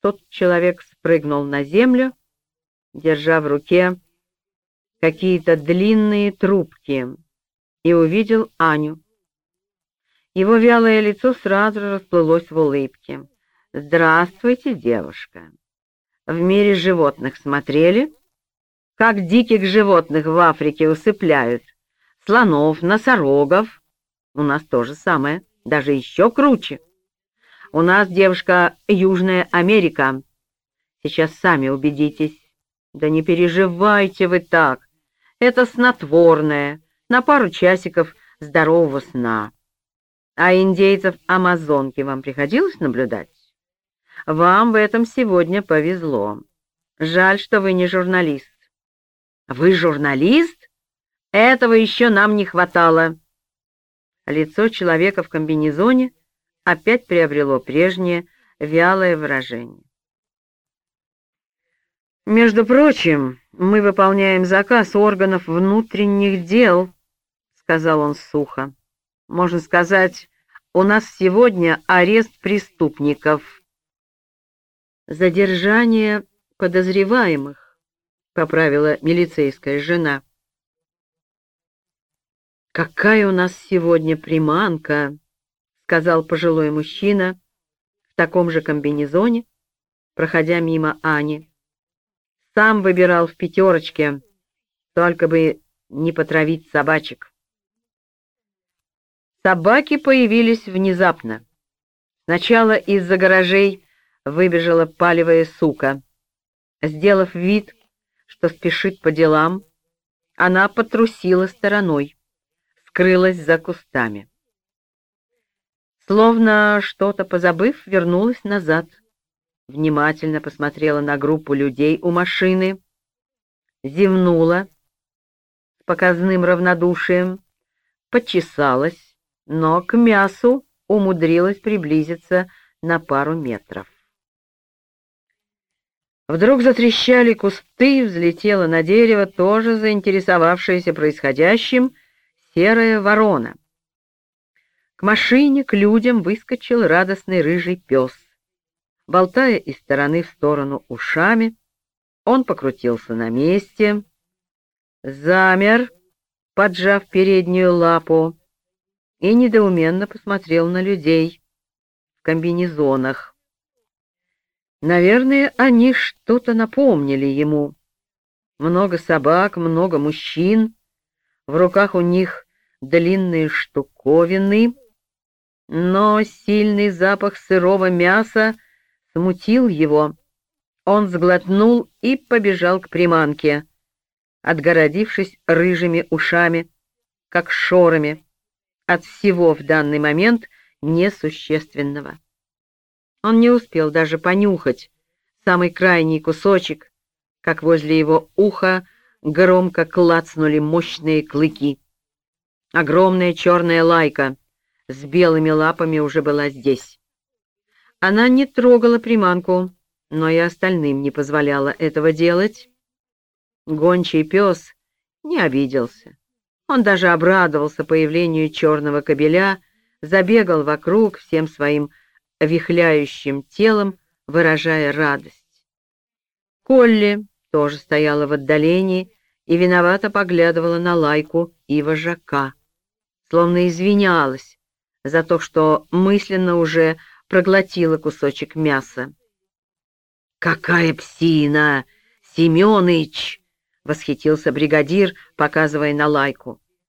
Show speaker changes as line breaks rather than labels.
Тот человек спрыгнул на землю, держа в руке какие-то длинные трубки, и увидел Аню. Его вялое лицо сразу расплылось в улыбке. «Здравствуйте, девушка! В мире животных смотрели? Как диких животных в Африке усыпляют? Слонов, носорогов? У нас то же самое, даже еще круче. У нас, девушка, Южная Америка. Сейчас сами убедитесь. Да не переживайте вы так. Это снотворное, на пару часиков здорового сна. А индейцев Амазонки вам приходилось наблюдать? Вам в этом сегодня повезло. Жаль, что вы не журналист. Вы журналист? Этого еще нам не хватало. Лицо человека в комбинезоне опять приобрело прежнее вялое выражение. «Между прочим, мы выполняем заказ органов внутренних дел», — сказал он сухо. «Можно сказать, у нас сегодня арест преступников». «Задержание подозреваемых», — поправила милицейская жена. «Какая у нас сегодня приманка!» Сказал пожилой мужчина в таком же комбинезоне, проходя мимо Ани. Сам выбирал в пятерочке, только бы не потравить собачек. Собаки появились внезапно. Сначала из-за гаражей выбежала палевая сука. Сделав вид, что спешит по делам, она потрусила стороной, скрылась за кустами. Словно что-то позабыв, вернулась назад. Внимательно посмотрела на группу людей у машины, зевнула с показным равнодушием, почесалась, но к мясу умудрилась приблизиться на пару метров. Вдруг затрещали кусты, взлетела на дерево тоже заинтересовавшаяся происходящим серая ворона. К машине, к людям выскочил радостный рыжий пес. Болтая из стороны в сторону ушами, он покрутился на месте, замер, поджав переднюю лапу, и недоуменно посмотрел на людей в комбинезонах. Наверное, они что-то напомнили ему. Много собак, много мужчин, в руках у них длинные штуковины — но сильный запах сырого мяса смутил его. Он сглотнул и побежал к приманке, отгородившись рыжими ушами, как шорами, от всего в данный момент несущественного. Он не успел даже понюхать самый крайний кусочек, как возле его уха громко клацнули мощные клыки. Огромная черная лайка с белыми лапами уже была здесь. Она не трогала приманку, но и остальным не позволяла этого делать. Гончий пес не обиделся. Он даже обрадовался появлению черного кобеля, забегал вокруг всем своим вихляющим телом, выражая радость. Колли тоже стояла в отдалении и виновато поглядывала на лайку и вожака, словно извинялась за то, что мысленно уже проглотила кусочек мяса. «Какая псина! Семёныч!» — восхитился бригадир, показывая на лайку.